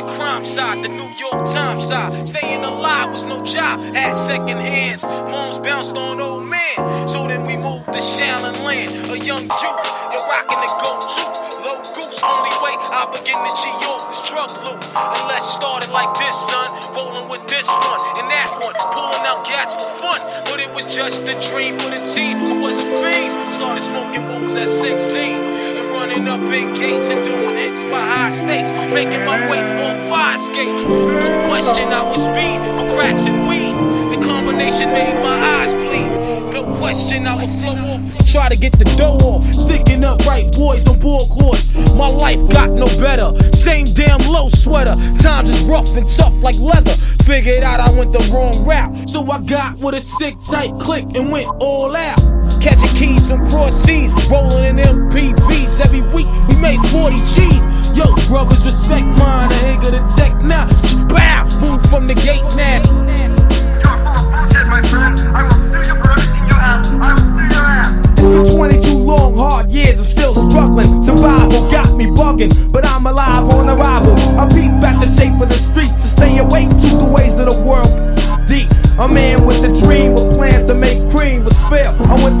the crime side, the New York Times side. Staying alive was no job, had second hands. Moms bounced on old man. So then we moved to Shaolin Land. A young youth, you're rocking the go-to. Low goose, only way I begin to G York was drug loot. And let's start it like this, son. Rolling with this one and that one. Pulling out gats for fun. But it was just a dream for the team who was a fiend. Started smoking booze at 16. And running up in gates and doing by high stakes. Making my way on fire skates. No question, I was speed for cracks and weed. The combination made my eyes bleed. No question, I was flow off. Try to get the dough off. Sticking up right boys on board course. My life got no better. Same damn low sweater. Times is rough and tough like leather. Figured out I went the wrong route. So I got with a sick tight click and went all out. Catching keys from cross seas, rolling in MPVs every week. We made 40 G's. Yo, brothers, respect mine. I ain't gonna take now. Bow, move from the gate now. You're full of bullshit, my friend. I will sue you for everything you have. I will sue your ass. It's been 22 long, hard years, I'm still struggling. Survival got me bugging, but I'm alive on arrival. I peep at the shape of the streets to stay awake to the ways of the world. Deep, a man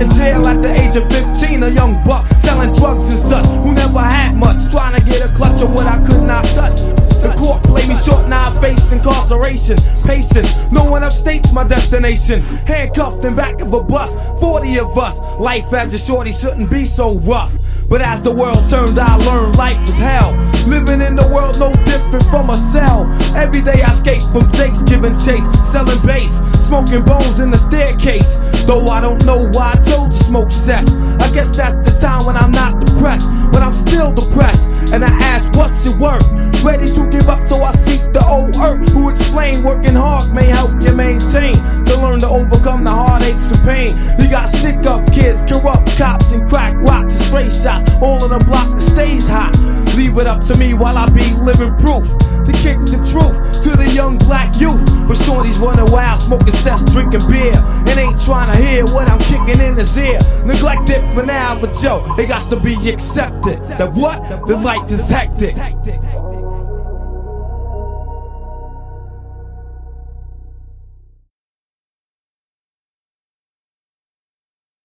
fail. I went to jail at the age of 15, a young buck selling drugs and such, who never had much, trying to get a clutch of what I could not touch. The court played me short, now I face incarceration. Pacing, no one upstates my destination. Handcuffed in back of a bus, 40 of us. Life as a shorty shouldn't be so rough. But as the world turned, I learned life was hell. Living in the world no different from a cell. Every day I escape from Jake's giving chase, selling bass, smoking bones in the staircase. Though I don't know why I told you smoke cess. I guess that's the time when I'm not depressed, but I'm still depressed. And I ask, what's your work? Ready to give up, so I seek the old earth who explain working hard may help you maintain to learn to overcome the heartaches and pain. You got sick up kids, corrupt cops, and crack rocks and stray shots, all in a block that stays hot. Leave it up to me while I be living proof to kick the truth to the young black youth. But shorties running wild, smoking cess, drinking beer, and ain't trying to hear what I'm kicking in his ear. Neglected for now, but yo, it got to be accepted. That what? The life is hectic.